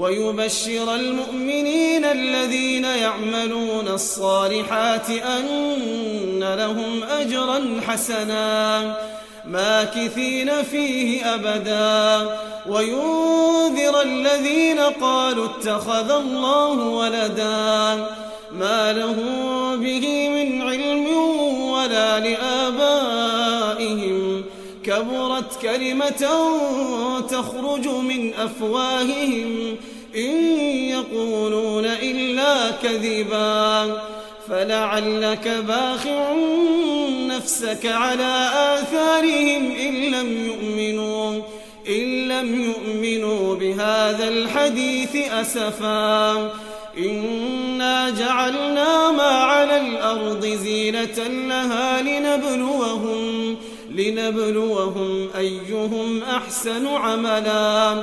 ويبشر المؤمنين الذين يعملون الصالحات أن لهم أجرا حسنا ماكثين فيه أبدا. وينذر الذين قالوا اتخذ الله ولدا ما له به من علم ولا لآبائهم. كبرت كلمة تخرج من أفواههم. إن يقولون إلا كذبا فلعلك باخع نفسك على آثارهم إن لم يؤمنوا إن لم يؤمنوا بهذا الحديث أسفا. إنا جعلنا ما على الأرض زينة لها لنبلوهم لنبلوهم أيهم أحسن عملا.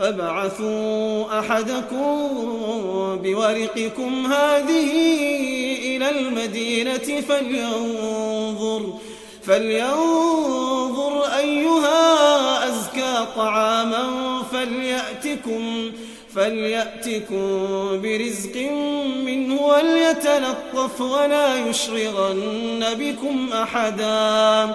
فابعثوا أحدكم بورقكم هذه إلى المدينة فلينظر فلينظر أيها أزكى طعاما فليأتكم فليأتكم برزق منه وليتلطف ولا يشعرن بكم أحدا.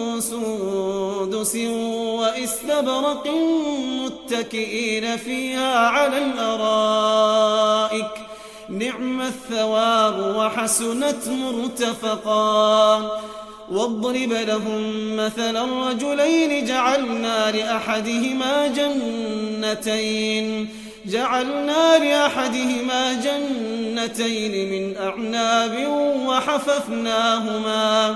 سندس وإستبرق متكئين فيها على الأرائك نعم الثواب وحسنت مرتفقا واضرب لهم مثلا رجلين جعلنا لأحدهما جنتين جعلنا لأحدهما جنتين من أعناب وحففناهما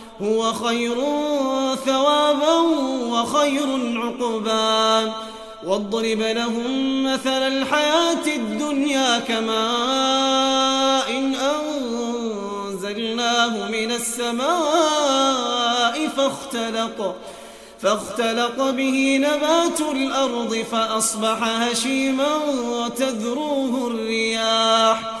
هو خير ثوابا وخير عقبا. واضرب لهم مثل الحياة الدنيا كماء إن أنزلناه من السماء فاختلق فاختلق به نبات الأرض فأصبح هشيما وتذروه الرياح.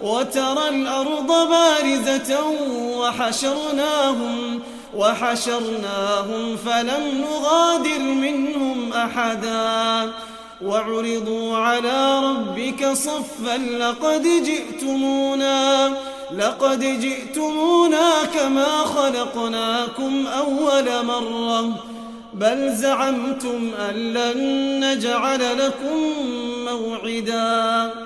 وترى الأرض بارزة وحشرناهم وحشرناهم فلم نغادر منهم أحدا وعرضوا على ربك صفا لقد جئتمونا لقد جئتمونا كما خلقناكم أول مرة بل زعمتم أن لن نجعل لكم موعداً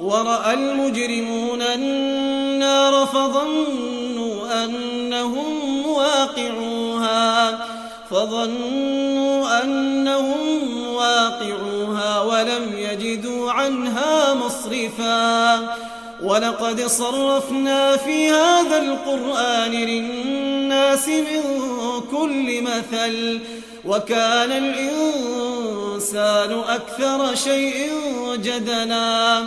ورأى المجرمون النار فظنوا أنهم واقعوها فظنوا أنهم واقعوها ولم يجدوا عنها مصرفا. ولقد صرفنا في هذا القرآن للناس من كل مثل وكان الإنسان أكثر شيء جدنا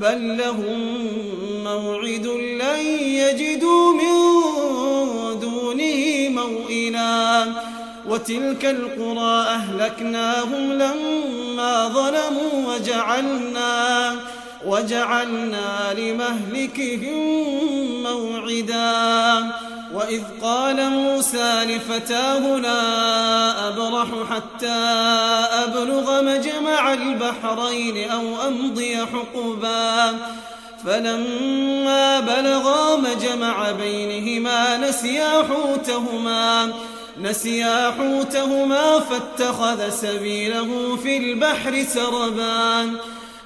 بل لهم موعد لن يجدوا من دونه موئلا وتلك القرى أهلكناهم لما ظلموا وجعلنا وجعلنا لمهلكهم موعدا وإذ قال موسى لفتاه لا أبرح حتى أبلغ مجمع البحرين أو أمضي حقبا. فلما بلغا مجمع بينهما نسيا حوتهما نسيا حوتهما فاتخذ سبيله في البحر سربا.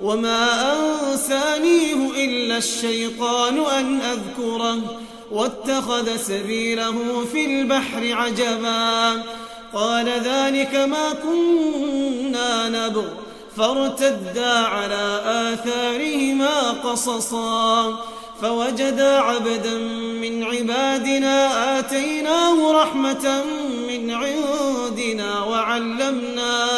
وما أنسانيه إلا الشيطان أن أذكره واتخذ سبيله في البحر عجبا قال ذلك ما كنا نبغ فارتدا على آثارهما قصصا فوجدا عبدا من عبادنا آتيناه رحمة من عندنا وعلمناه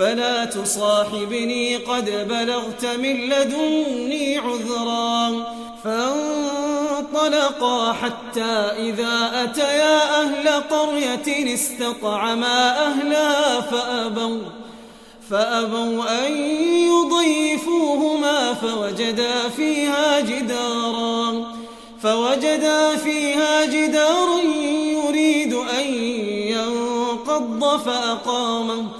فلا تصاحبني قد بلغت من لدني عذرا. فانطلقا حتى إذا أتيا أهل قرية استطعما أهلها فأبوا فأبوا أن يضيفوهما فوجدا فيها جدارا. فوجدا فيها جدارا يريد أن ينقض فأقامه.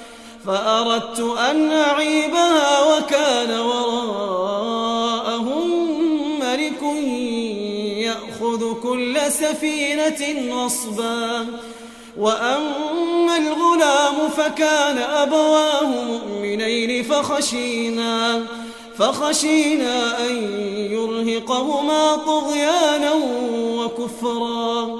فأردت أن أعيبها وكان وراءهم ملك يأخذ كل سفينة غصبا. وأما الغلام فكان أبواه مؤمنين فخشينا فخشينا أن يرهقهما طغيانا وكفرا.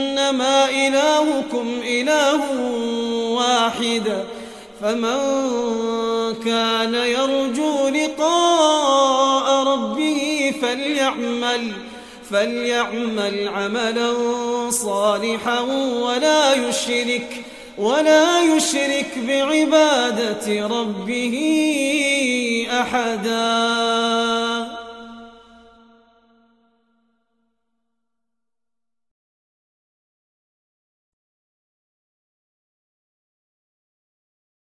أنما إلهكم إله واحد فمن كان يرجو لقاء ربه فليعمل فليعمل عملا صالحا ولا يشرك ولا يشرك بعبادة ربه أحداً